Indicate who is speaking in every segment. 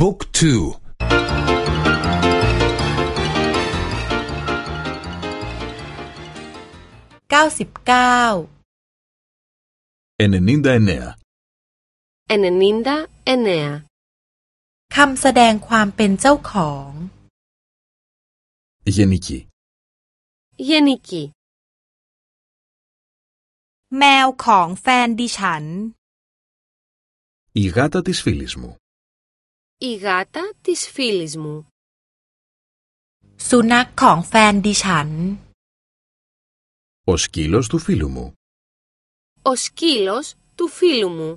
Speaker 1: บุ๊กทู
Speaker 2: เก้าสิบเก้า
Speaker 1: 99
Speaker 3: 99.
Speaker 2: คำแสดงความเป็นเจ้าของ
Speaker 1: Γενική
Speaker 3: Γενική.
Speaker 2: แมวของแฟนดิฉัน
Speaker 1: Η γάτα της φίλης μου
Speaker 3: Η γάτα της φίλης μου.
Speaker 2: สุนัขของแฟนดิฉัน
Speaker 1: Ο σκύλος του φίλου μου
Speaker 3: Ο σκύλος του φίλου μου.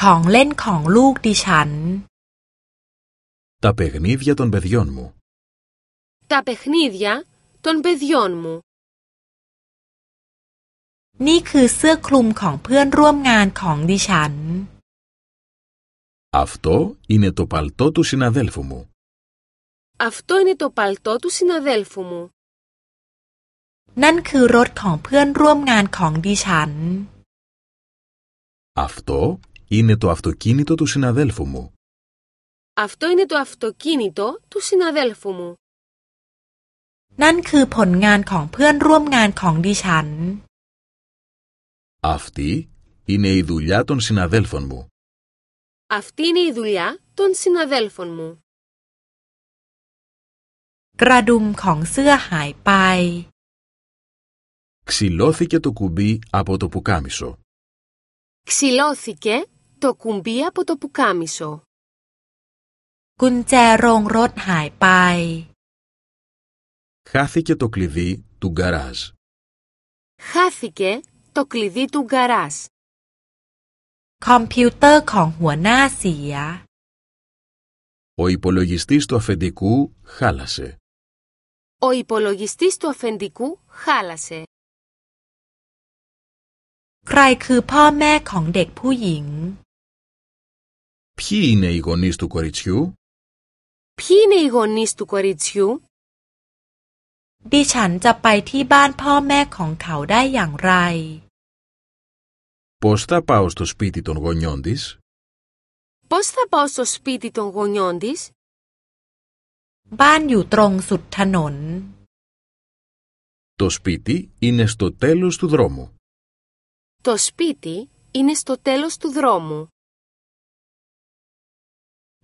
Speaker 2: ของเล่นของลูกดิฉัน
Speaker 1: Τα παιχνίδια των παιδιών μου
Speaker 3: Τα παιχνίδια των παιδιών μου.
Speaker 2: นี่คือเสื้อคลุมของเพื่อนร่วมงานของดิฉัน
Speaker 1: Αυτό είναι το παλτό του συναδέλφου μου
Speaker 3: Αυτό είναι το παλτό του συναδέλφου μου.
Speaker 2: นั่นคือรถของเพื่อนร่วมงานของดิฉัน
Speaker 1: Αυτό είναι το αυτοκίνητο του συναδέλφου μου
Speaker 3: Αυτό είναι το αυτοκίνητο του συναδέλφου μου.
Speaker 2: นั่นคือผลงานของเพื่อนร่วมงานของดิฉัน
Speaker 1: Αυτή είναι η δουλειά των συναδέλφων μου
Speaker 3: Αυτή είναι η δουλειά των συναδέλφων μου.
Speaker 2: กระดุมของเสื้อหายไป
Speaker 1: Ξυλώθηκε το κουμπί από το πουκάμισο
Speaker 3: Ξυλώθηκε το κουμπί από το πουκάμισο.
Speaker 2: กุญแจโรงรถหายไป
Speaker 1: Χάθηκε το κλειδί του γκαράζ
Speaker 3: Χάθηκε το κλειδί του γκαράζ.
Speaker 2: คอมพิวเตอร์ของหัวหน้าเสีย
Speaker 1: Ο υπολογιστής του αφεντικού χάλασε
Speaker 3: Ο υπολογιστής του αφεντικού χάλασε.
Speaker 2: ใครคือพ่อแม่ของเด็กผู้หญิง
Speaker 1: Ποιοι είναι οι γονείς του κοριτσιού
Speaker 3: Ποιοι είναι οι γονείς του κοριτσιού?
Speaker 2: ดิฉันจะไปที่บ้านพ่อแม่ของเขาได้อย่างไร
Speaker 1: Πώς θα πάω στο σπίτι των γονιών της
Speaker 3: Πώς θα πάω στο σπίτι των γονιών της?
Speaker 2: บ้านอยู่ตรงสุดถนน
Speaker 1: Το σπίτι είναι στο τέλος του δρόμου
Speaker 3: Το σπίτι είναι στο τέλος του δρόμου.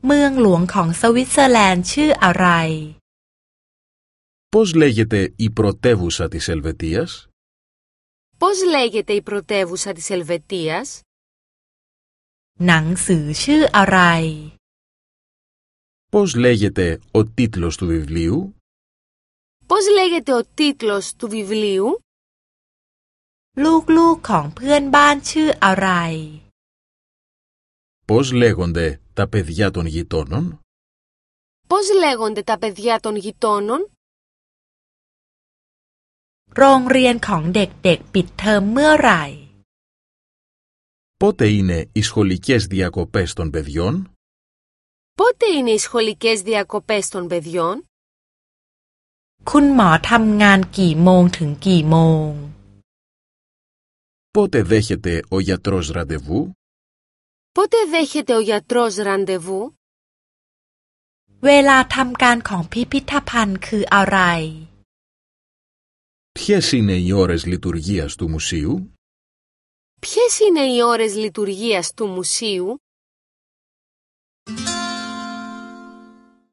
Speaker 2: เมืองหลวงของสวิตเซอร์แลนด์ชื่ออะไร
Speaker 1: Πώς λέγεται η πρωτεύουσα της Ελβετίας
Speaker 3: Πώς λέγεται η πρωτεύουσα της Ελβετίας?
Speaker 2: หนังสือชื่ออะไร
Speaker 1: Πώς λέγεται ο τίτλος του βιβλίου
Speaker 3: Πώς λέγεται ο τίτλος του βιβλίου?
Speaker 2: ลูกๆของเพื่อนบ้านชื่ออะไร
Speaker 1: Πώς λέγονται τα παιδιά των γειτόνων
Speaker 3: Πώς λέγονται τα παιδιά των γειτόνων?
Speaker 2: โรงเรียนของเด็กๆปิดเทอมเมื่อไหร่
Speaker 1: Πότε είναι οι σχολικές διακοπές των παιδιών
Speaker 3: Πότε είναι οι σχολικές διακοπές των παιδιών?
Speaker 2: คุณหมอทำงานกี่โมงถึงกี่โมง
Speaker 1: Πότε δέχεται ο γιατρός ραντεβού
Speaker 3: Πότε δέχεται ο γιατρός ραντεβού?
Speaker 2: เวลาทำการของพิพิธภัณฑ์คืออะไร
Speaker 1: Ποιες είναι οι ώρες λειτουργίας του μουσείου;
Speaker 3: Ποιες είναι οι ώρες λειτουργίας του μουσείου;